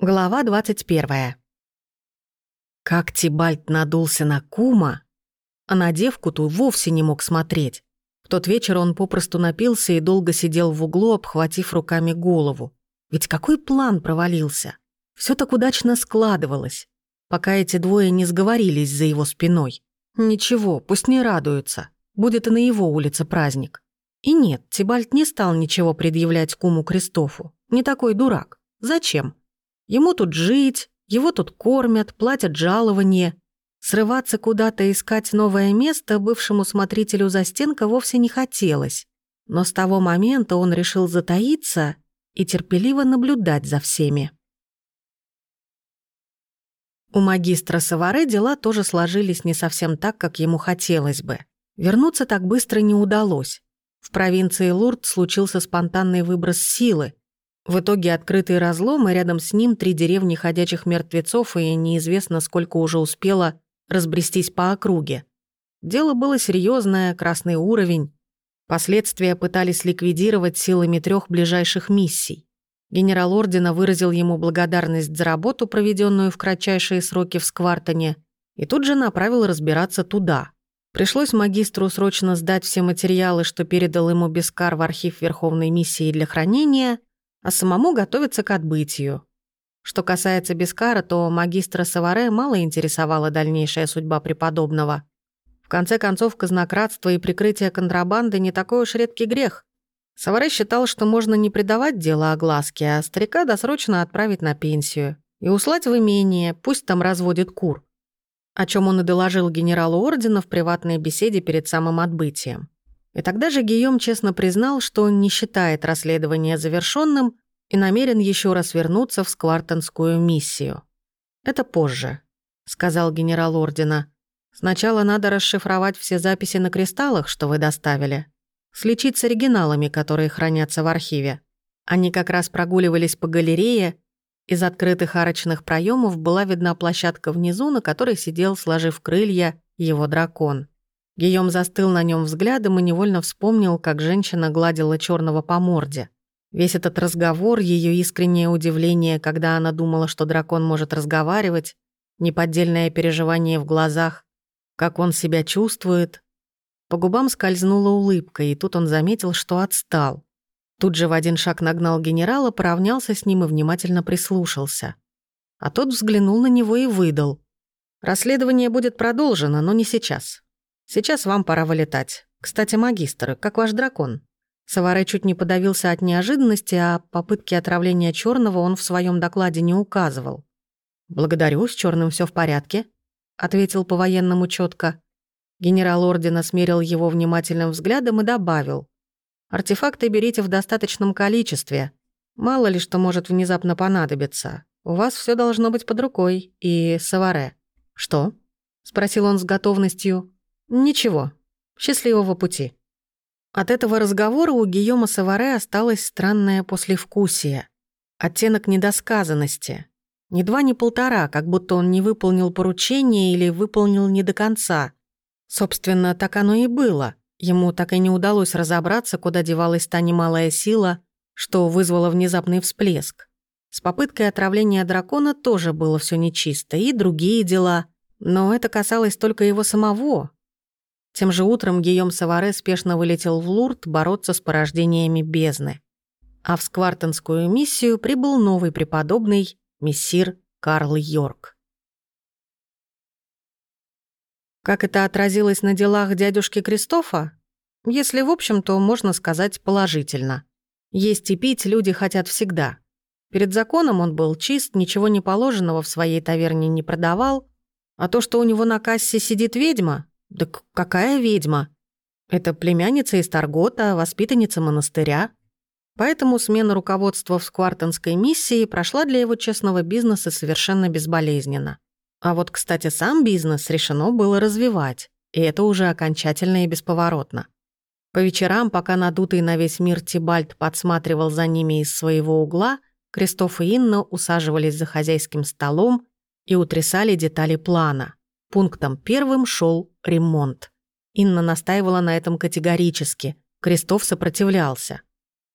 Глава 21. Как Тибальт надулся на кума, а на девку ту вовсе не мог смотреть. В тот вечер он попросту напился и долго сидел в углу, обхватив руками голову. Ведь какой план провалился? Все так удачно складывалось, пока эти двое не сговорились за его спиной. Ничего, пусть не радуются. Будет и на его улице праздник. И нет, Тибальт не стал ничего предъявлять куму Кристофу. Не такой дурак. Зачем? Ему тут жить, его тут кормят, платят жалование. Срываться куда-то искать новое место бывшему смотрителю за стенка вовсе не хотелось. Но с того момента он решил затаиться и терпеливо наблюдать за всеми. У магистра Саваре дела тоже сложились не совсем так, как ему хотелось бы. Вернуться так быстро не удалось. В провинции Лурд случился спонтанный выброс силы, в итоге открытый разлом, и рядом с ним три деревни ходячих мертвецов, и неизвестно, сколько уже успело разбрестись по округе. Дело было серьезное, красный уровень. Последствия пытались ликвидировать силами трех ближайших миссий. Генерал Ордена выразил ему благодарность за работу, проведенную в кратчайшие сроки в Сквартоне, и тут же направил разбираться туда. Пришлось магистру срочно сдать все материалы, что передал ему Бескар в архив Верховной миссии для хранения, а самому готовиться к отбытию. Что касается Бескара, то магистра Саваре мало интересовала дальнейшая судьба преподобного. В конце концов, казнократство и прикрытие контрабанды не такой уж редкий грех. Саваре считал, что можно не придавать дело огласке, а старика досрочно отправить на пенсию и услать в имение, пусть там разводит кур. О чем он и доложил генералу ордена в приватной беседе перед самым отбытием. И тогда же Гийом честно признал, что он не считает расследование завершенным и намерен еще раз вернуться в сквартонскую миссию. «Это позже», — сказал генерал Ордена. «Сначала надо расшифровать все записи на кристаллах, что вы доставили. Слечить с оригиналами, которые хранятся в архиве. Они как раз прогуливались по галерее. Из открытых арочных проемов была видна площадка внизу, на которой сидел, сложив крылья, его дракон. Гийом застыл на нем взглядом и невольно вспомнил, как женщина гладила черного по морде. Весь этот разговор, ее искреннее удивление, когда она думала, что дракон может разговаривать, неподдельное переживание в глазах, как он себя чувствует. По губам скользнула улыбка, и тут он заметил, что отстал. Тут же в один шаг нагнал генерала, поравнялся с ним и внимательно прислушался. А тот взглянул на него и выдал. «Расследование будет продолжено, но не сейчас. Сейчас вам пора вылетать. Кстати, магистр, как ваш дракон?» Саваре чуть не подавился от неожиданности, а попытки отравления черного он в своем докладе не указывал. «Благодарю, с черным все в порядке», — ответил по-военному четко. Генерал Ордена смерил его внимательным взглядом и добавил. «Артефакты берите в достаточном количестве. Мало ли что может внезапно понадобиться. У вас все должно быть под рукой. И Саваре». «Что?» — спросил он с готовностью. «Ничего. Счастливого пути». От этого разговора у Гийома Саваре осталось странное послевкусие. Оттенок недосказанности. Ни два, ни полтора, как будто он не выполнил поручение или выполнил не до конца. Собственно, так оно и было. Ему так и не удалось разобраться, куда девалась та немалая сила, что вызвало внезапный всплеск. С попыткой отравления дракона тоже было все нечисто, и другие дела. Но это касалось только его самого, тем же утром Гийом Саваре спешно вылетел в Лурд бороться с порождениями бездны. А в сквартенскую миссию прибыл новый преподобный мессир Карл Йорк. Как это отразилось на делах дядюшки Кристофа? Если в общем, то можно сказать положительно. Есть и пить люди хотят всегда. Перед законом он был чист, ничего не положенного в своей таверне не продавал, а то, что у него на кассе сидит ведьма, «Да какая ведьма? Это племянница из Таргота, воспитанница монастыря». Поэтому смена руководства в сквартонской миссии прошла для его честного бизнеса совершенно безболезненно. А вот, кстати, сам бизнес решено было развивать, и это уже окончательно и бесповоротно. По вечерам, пока надутый на весь мир Тибальт подсматривал за ними из своего угла, Кристоф и Инна усаживались за хозяйским столом и утрясали детали плана. Пунктом первым шел ремонт. Инна настаивала на этом категорически. Крестов сопротивлялся.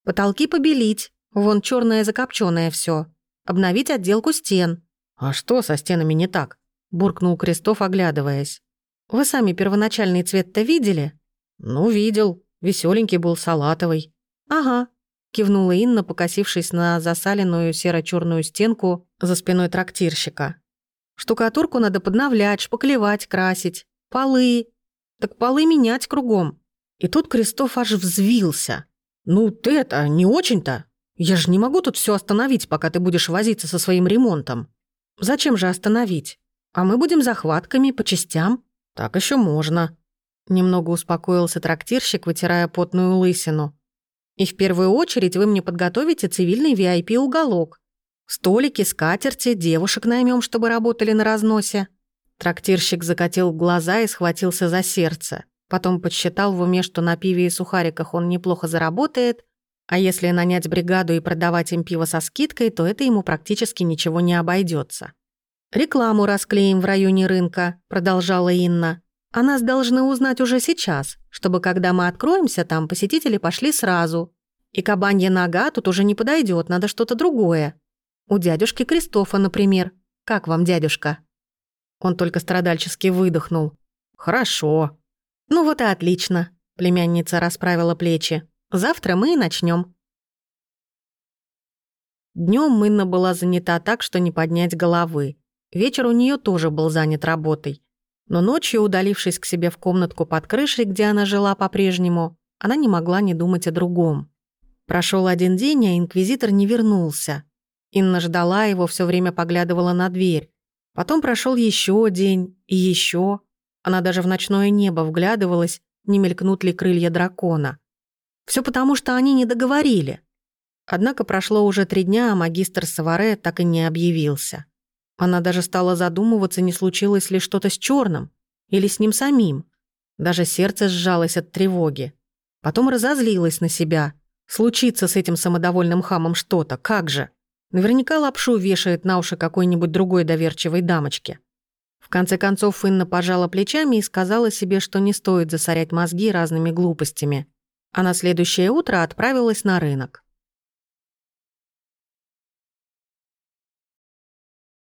«Потолки побелить. Вон черное закопченное все. обновить отделку стен». «А что со стенами не так?» – буркнул Крестов, оглядываясь. «Вы сами первоначальный цвет-то видели?» «Ну, видел. Веселенький был, салатовый». «Ага», – кивнула Инна, покосившись на засаленную серо черную стенку за спиной трактирщика. «Штукатурку надо подновлять, шпаклевать, красить. Полы. Так полы менять кругом». И тут Крестов аж взвился. «Ну, ты это, не очень-то. Я же не могу тут все остановить, пока ты будешь возиться со своим ремонтом. Зачем же остановить? А мы будем захватками, по частям. Так еще можно». Немного успокоился трактирщик, вытирая потную лысину. «И в первую очередь вы мне подготовите цивильный VIP-уголок. Столики, скатерти, девушек наймем, чтобы работали на разносе». Трактирщик закатил глаза и схватился за сердце. Потом подсчитал в уме, что на пиве и сухариках он неплохо заработает, а если нанять бригаду и продавать им пиво со скидкой, то это ему практически ничего не обойдется. «Рекламу расклеим в районе рынка», — продолжала Инна. «А нас должны узнать уже сейчас, чтобы когда мы откроемся там, посетители пошли сразу. И кабанья нога тут уже не подойдет, надо что-то другое. У дядюшки Кристофа, например. Как вам, дядюшка?» Он только страдальчески выдохнул. «Хорошо», «Ну вот и отлично», — племянница расправила плечи. «Завтра мы и начнем. Днем Инна была занята так, что не поднять головы. Вечер у нее тоже был занят работой. Но ночью, удалившись к себе в комнатку под крышей, где она жила по-прежнему, она не могла не думать о другом. Прошел один день, а инквизитор не вернулся. Инна ждала его, все время поглядывала на дверь. Потом прошел еще день и еще. Она даже в ночное небо вглядывалась, не мелькнут ли крылья дракона. Все потому, что они не договорили. Однако прошло уже три дня, а магистр Саваре так и не объявился. Она даже стала задумываться, не случилось ли что-то с черным или с ним самим. Даже сердце сжалось от тревоги. Потом разозлилась на себя. Случится с этим самодовольным хамом что-то, как же? Наверняка лапшу вешает на уши какой-нибудь другой доверчивой дамочке. В конце концов Инна пожала плечами и сказала себе, что не стоит засорять мозги разными глупостями. А на следующее утро отправилась на рынок.